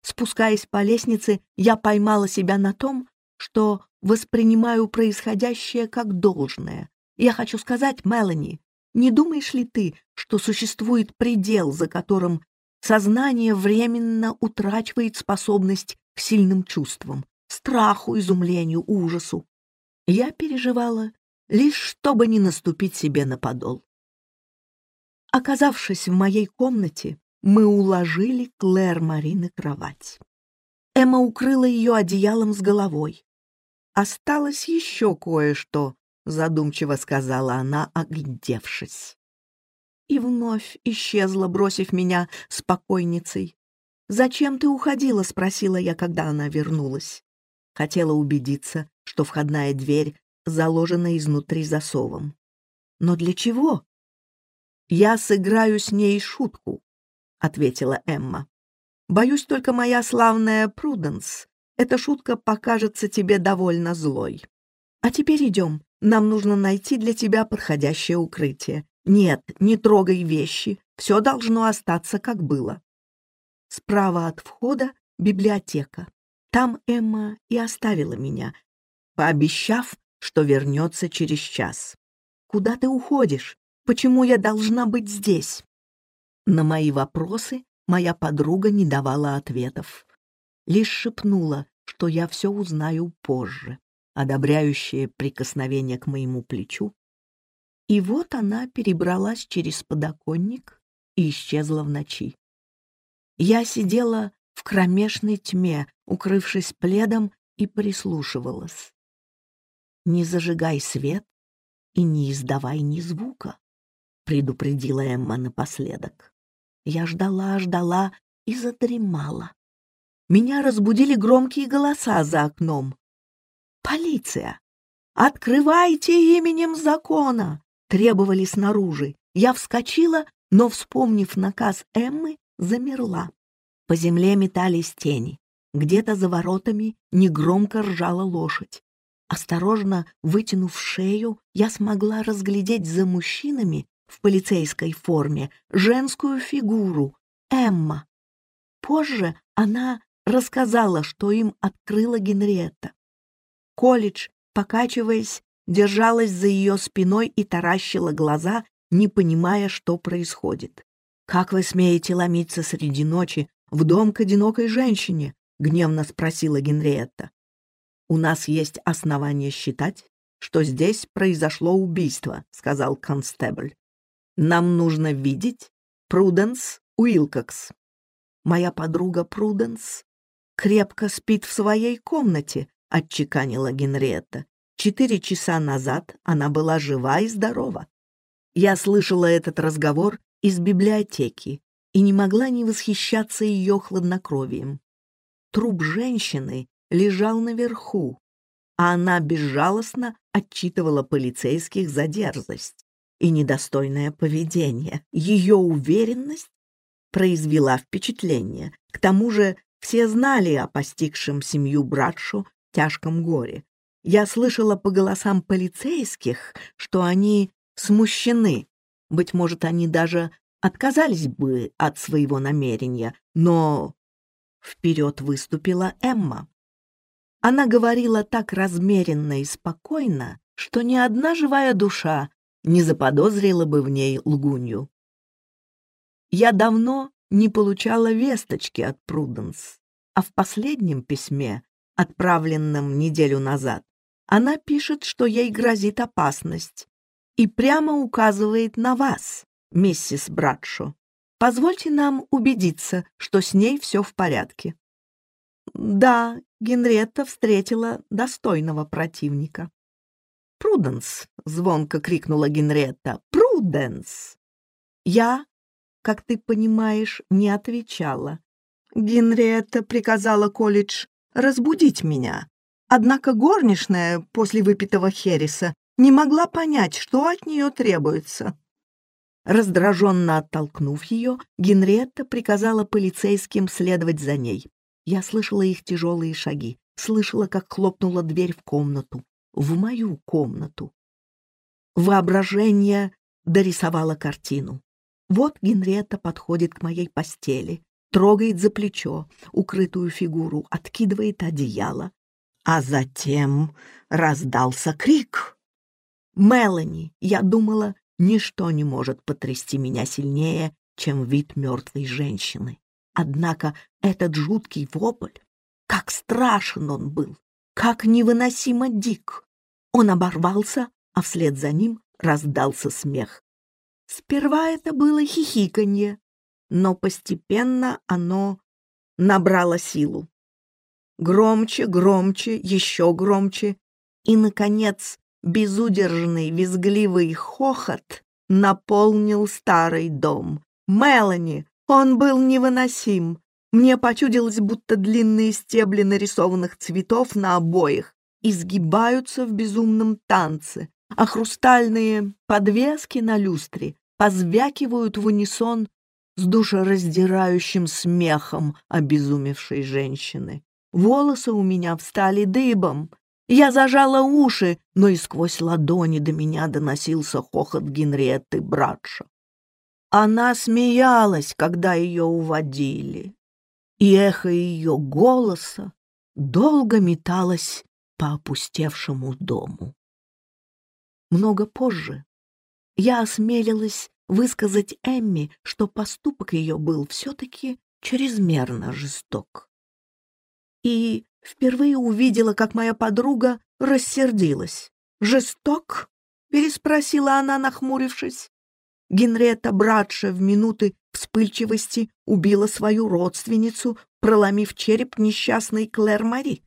Спускаясь по лестнице, я поймала себя на том, что воспринимаю происходящее как должное. Я хочу сказать, Мелани, не думаешь ли ты, что существует предел, за которым сознание временно утрачивает способность к сильным чувствам, страху, изумлению, ужасу? Я переживала лишь чтобы не наступить себе на подол. Оказавшись в моей комнате, мы уложили Клэр Мари на кровать. Эмма укрыла ее одеялом с головой. «Осталось еще кое-что», — задумчиво сказала она, оглядевшись. И вновь исчезла, бросив меня спокойницей. «Зачем ты уходила?» — спросила я, когда она вернулась. Хотела убедиться, что входная дверь заложена изнутри засовом. «Но для чего?» «Я сыграю с ней шутку», — ответила Эмма. «Боюсь только моя славная Пруденс. Эта шутка покажется тебе довольно злой. А теперь идем. Нам нужно найти для тебя подходящее укрытие. Нет, не трогай вещи. Все должно остаться, как было». Справа от входа библиотека. Там Эмма и оставила меня, пообещав, что вернется через час. «Куда ты уходишь? Почему я должна быть здесь?» На мои вопросы моя подруга не давала ответов. Лишь шепнула, что я все узнаю позже, одобряющее прикосновение к моему плечу. И вот она перебралась через подоконник и исчезла в ночи. Я сидела в кромешной тьме, укрывшись пледом, и прислушивалась. «Не зажигай свет и не издавай ни звука», — предупредила Эмма напоследок. Я ждала, ждала и задремала. Меня разбудили громкие голоса за окном. «Полиция! Открывайте именем закона!» — требовали снаружи. Я вскочила, но, вспомнив наказ Эммы, замерла. По земле метались тени. Где-то за воротами негромко ржала лошадь. Осторожно вытянув шею, я смогла разглядеть за мужчинами в полицейской форме женскую фигуру — Эмма. Позже она рассказала, что им открыла Генриетта. Колледж, покачиваясь, держалась за ее спиной и таращила глаза, не понимая, что происходит. «Как вы смеете ломиться среди ночи в дом к одинокой женщине?» — гневно спросила Генриетта. «У нас есть основания считать, что здесь произошло убийство», — сказал констебль. Нам нужно видеть Пруденс Уилкокс. Моя подруга Пруденс крепко спит в своей комнате, отчеканила Генриетта. Четыре часа назад она была жива и здорова. Я слышала этот разговор из библиотеки и не могла не восхищаться ее хладнокровием. Труп женщины лежал наверху, а она безжалостно отчитывала полицейских за дерзость и недостойное поведение. Ее уверенность произвела впечатление. К тому же все знали о постигшем семью Братшу тяжком горе. Я слышала по голосам полицейских, что они смущены. Быть может, они даже отказались бы от своего намерения, но вперед выступила Эмма. Она говорила так размеренно и спокойно, что ни одна живая душа не заподозрила бы в ней лгунью. Я давно не получала весточки от Пруденс, а в последнем письме, отправленном неделю назад, она пишет, что ей грозит опасность и прямо указывает на вас, миссис Братшо. Позвольте нам убедиться, что с ней все в порядке. Да, Генриетта встретила достойного противника. «Пруденс!» — звонко крикнула Генриетта. «Пруденс!» Я, как ты понимаешь, не отвечала. Генриетта приказала колледж разбудить меня. Однако горничная после выпитого хереса не могла понять, что от нее требуется. Раздраженно оттолкнув ее, Генриетта приказала полицейским следовать за ней. Я слышала их тяжелые шаги, слышала, как хлопнула дверь в комнату, в мою комнату. Воображение дорисовало картину. Вот Генриетта подходит к моей постели, трогает за плечо укрытую фигуру, откидывает одеяло, а затем раздался крик. «Мелани!» Я думала, ничто не может потрясти меня сильнее, чем вид мертвой женщины. Однако этот жуткий вопль, как страшен он был, как невыносимо дик. Он оборвался, а вслед за ним раздался смех. Сперва это было хихиканье, но постепенно оно набрало силу. Громче, громче, еще громче, и, наконец, безудержный визгливый хохот наполнил старый дом. «Мелани! Он был невыносим! Мне почудилось, будто длинные стебли нарисованных цветов на обоих изгибаются в безумном танце, а хрустальные подвески на люстре позвякивают в унисон с душераздирающим смехом обезумевшей женщины. Волосы у меня встали дыбом. Я зажала уши, но и сквозь ладони до меня доносился хохот Генриетты Братша. Она смеялась, когда ее уводили, и эхо ее голоса долго металось по опустевшему дому. Много позже я осмелилась высказать Эмми, что поступок ее был все-таки чрезмерно жесток. И впервые увидела, как моя подруга рассердилась. «Жесток?» — переспросила она, нахмурившись. Генрета Братша в минуты вспыльчивости убила свою родственницу, проломив череп несчастной Клэр Мари.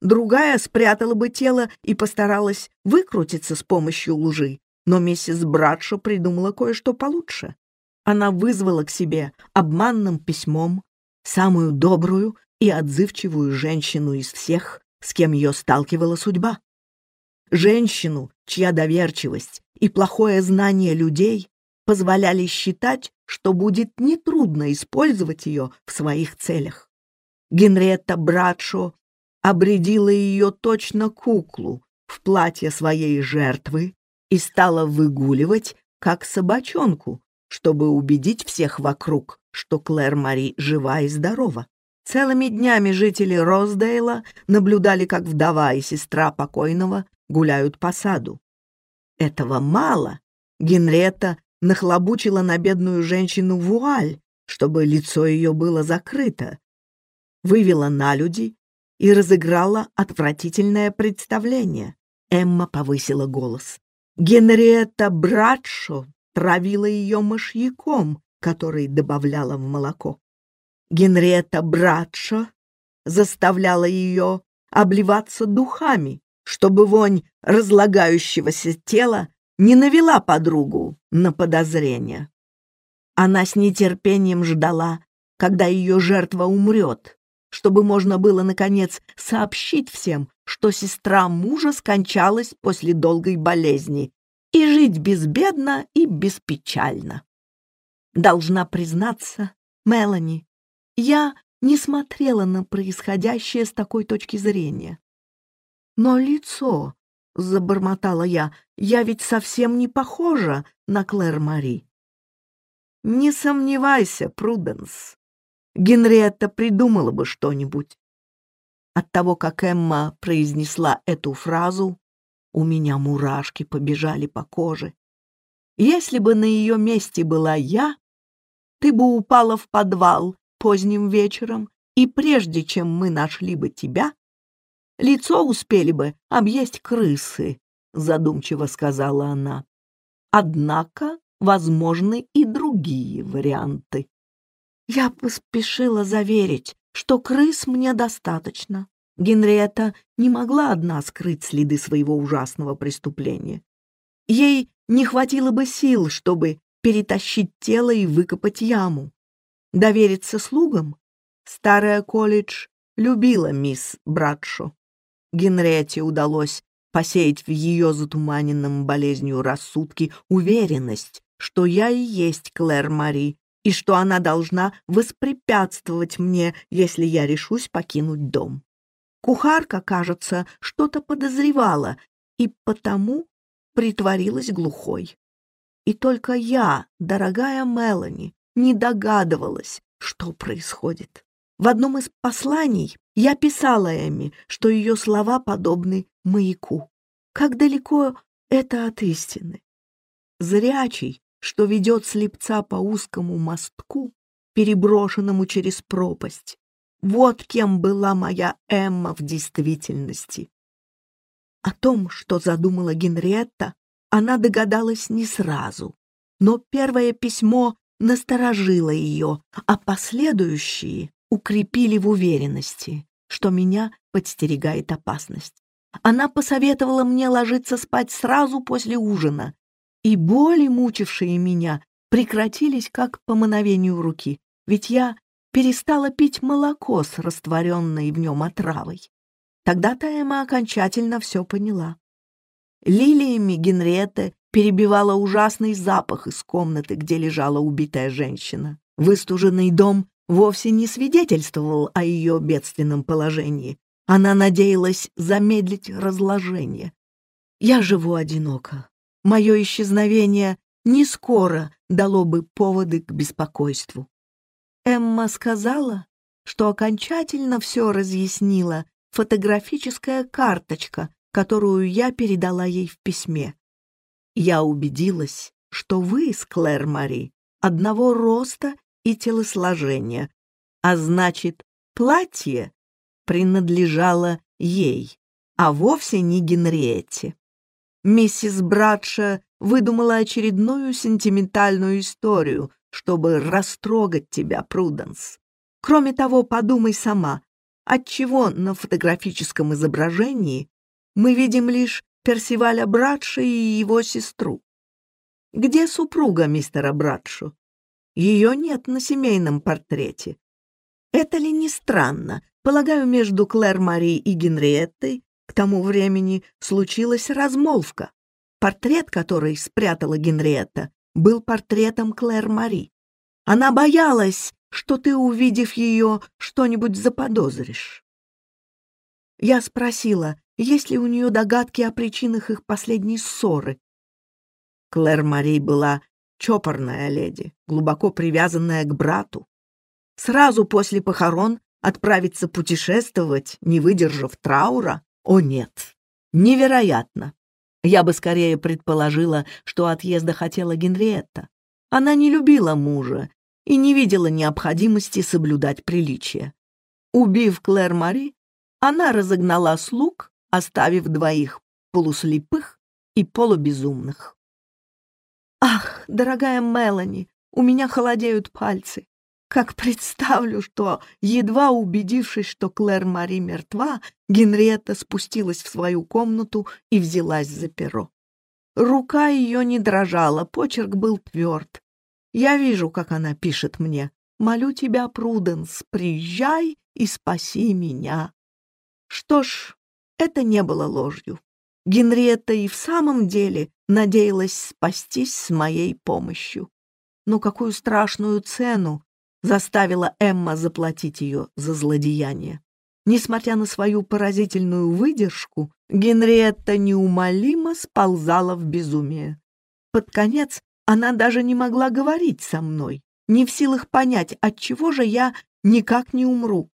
Другая спрятала бы тело и постаралась выкрутиться с помощью лжи, но миссис Братшо придумала кое-что получше. Она вызвала к себе обманным письмом самую добрую и отзывчивую женщину из всех, с кем ее сталкивала судьба. Женщину, чья доверчивость и плохое знание людей позволяли считать, что будет нетрудно использовать ее в своих целях. Генриетта Братшо обредила ее точно куклу в платье своей жертвы и стала выгуливать, как собачонку, чтобы убедить всех вокруг, что Клэр Мари жива и здорова. Целыми днями жители Роздейла наблюдали, как вдова и сестра покойного гуляют по саду. Этого мало. Генрета нахлобучила на бедную женщину вуаль, чтобы лицо ее было закрыто, вывела на люди и разыграла отвратительное представление. Эмма повысила голос. Генриетта Братшо травила ее мышьяком, который добавляла в молоко. Генриетта Братшо заставляла ее обливаться духами, чтобы вонь разлагающегося тела не навела подругу на подозрение. Она с нетерпением ждала, когда ее жертва умрет, чтобы можно было, наконец, сообщить всем, что сестра мужа скончалась после долгой болезни, и жить безбедно и беспечально. Должна признаться, Мелани, я не смотрела на происходящее с такой точки зрения. Но лицо, — забормотала я, — я ведь совсем не похожа на Клэр Мари. Не сомневайся, Пруденс, Генриетта придумала бы что-нибудь. От того, как Эмма произнесла эту фразу, у меня мурашки побежали по коже. Если бы на ее месте была я, ты бы упала в подвал поздним вечером, и прежде чем мы нашли бы тебя, лицо успели бы объесть крысы, задумчиво сказала она. Однако возможны и другие варианты. Я поспешила заверить, что крыс мне достаточно. Генриетта не могла одна скрыть следы своего ужасного преступления. Ей не хватило бы сил, чтобы перетащить тело и выкопать яму. Довериться слугам? Старая колледж любила мисс Братшо. Генриетте удалось посеять в ее затуманенном болезнью рассудке уверенность, что я и есть Клэр Мари, и что она должна воспрепятствовать мне, если я решусь покинуть дом. Кухарка, кажется, что-то подозревала и потому притворилась глухой. И только я, дорогая Мелани, не догадывалась, что происходит. В одном из посланий я писала Эми, что ее слова подобны маяку. Как далеко это от истины? Зрячий, что ведет слепца по узкому мостку, переброшенному через пропасть. Вот кем была моя Эмма в действительности. О том, что задумала Генриетта, она догадалась не сразу, но первое письмо насторожило ее, а последующие укрепили в уверенности, что меня подстерегает опасность. Она посоветовала мне ложиться спать сразу после ужина, и боли, мучившие меня, прекратились как по мановению руки, ведь я перестала пить молоко с растворенной в нем отравой. Тогда-то Эмма окончательно все поняла. Лилиями Генриетта перебивала ужасный запах из комнаты, где лежала убитая женщина. Выстуженный дом вовсе не свидетельствовал о ее бедственном положении. Она надеялась замедлить разложение. Я живу одиноко. Мое исчезновение не скоро дало бы поводы к беспокойству. Эмма сказала, что окончательно все разъяснила фотографическая карточка, которую я передала ей в письме. Я убедилась, что вы с Клэр Мари одного роста и телосложения, а значит, платье принадлежало ей, а вовсе не Генриетте. Миссис Братша выдумала очередную сентиментальную историю, чтобы растрогать тебя, Пруденс. Кроме того, подумай сама, отчего на фотографическом изображении мы видим лишь Персиваля Братша и его сестру. Где супруга мистера Братшу? Ее нет на семейном портрете. Это ли не странно? Полагаю, между Клэр Мари и Генриеттой к тому времени случилась размолвка. Портрет, который спрятала Генриетта, был портретом Клэр Мари. Она боялась, что ты, увидев ее, что-нибудь заподозришь. Я спросила, есть ли у нее догадки о причинах их последней ссоры. Клэр Мари была чопорная леди, глубоко привязанная к брату. Сразу после похорон отправиться путешествовать, не выдержав траура? О нет, невероятно. Я бы скорее предположила, что отъезда хотела Генриетта. Она не любила мужа и не видела необходимости соблюдать приличия. Убив Клэр Мари, она разогнала слуг, оставив двоих полуслепых и полубезумных. Ах, дорогая Мелани, у меня холодеют пальцы. Как представлю, что, едва убедившись, что Клэр Мари мертва, Генриетта спустилась в свою комнату и взялась за перо. Рука ее не дрожала, почерк был тверд. Я вижу, как она пишет мне. «Молю тебя, Пруденс, приезжай и спаси меня». Что ж, это не было ложью. Генриетта и в самом деле надеялась спастись с моей помощью. Но какую страшную цену заставила Эмма заплатить ее за злодеяние. Несмотря на свою поразительную выдержку, Генриетта неумолимо сползала в безумие. Под конец она даже не могла говорить со мной, не в силах понять, отчего же я никак не умру.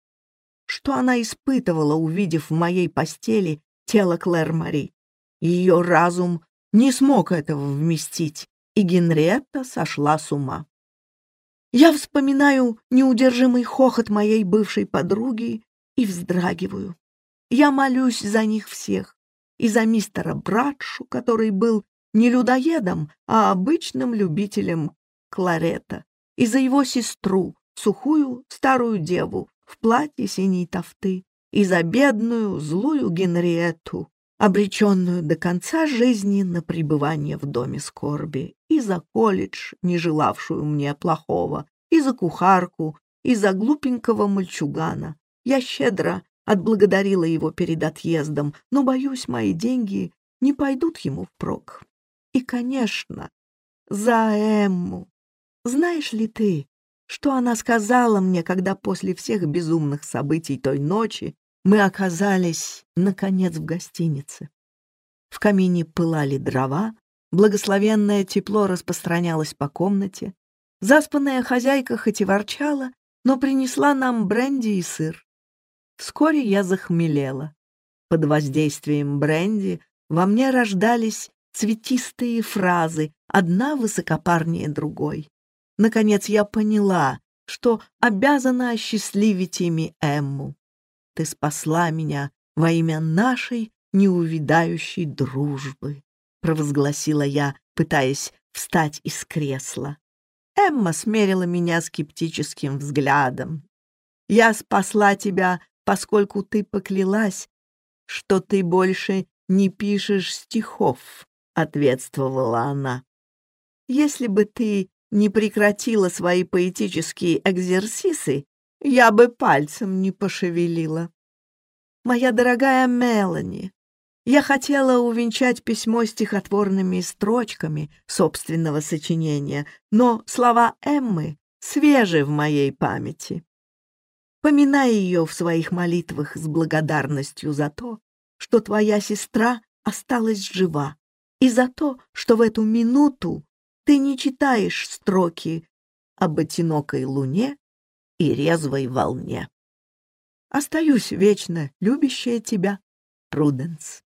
Что она испытывала, увидев в моей постели тело Клэр Мари? Ее разум не смог этого вместить, и Генриетта сошла с ума. Я вспоминаю неудержимый хохот моей бывшей подруги и вздрагиваю. Я молюсь за них всех, и за мистера Братшу, который был не людоедом, а обычным любителем кларета, и за его сестру, сухую старую деву в платье синей тофты, и за бедную злую Генриетту, обреченную до конца жизни на пребывание в доме скорби, и за колледж, не желавшую мне плохого, и за кухарку, и за глупенького мальчугана. Я щедро отблагодарила его перед отъездом, но, боюсь, мои деньги не пойдут ему впрок. И, конечно, за Эмму. Знаешь ли ты, что она сказала мне, когда после всех безумных событий той ночи мы оказались, наконец, в гостинице? В камине пылали дрова, благословенное тепло распространялось по комнате. Заспанная хозяйка хоть и ворчала, но принесла нам бренди и сыр. Вскоре я захмелела. Под воздействием бренди во мне рождались цветистые фразы, одна высокопарнее другой. Наконец я поняла, что обязана осчастливить ими Эмму. Ты спасла меня во имя нашей неувидающей дружбы, провозгласила я, пытаясь встать из кресла. Эмма смерила меня скептическим взглядом. «Я спасла тебя, поскольку ты поклялась, что ты больше не пишешь стихов», — ответствовала она. «Если бы ты не прекратила свои поэтические экзерсисы, я бы пальцем не пошевелила. Моя дорогая Мелани, я хотела увенчать письмо стихотворными строчками собственного сочинения, но слова Эммы свежи в моей памяти. Поминай ее в своих молитвах с благодарностью за то, что твоя сестра осталась жива, и за то, что в эту минуту ты не читаешь строки об одинокой луне и резвой волне. Остаюсь вечно любящая тебя, Пруденс.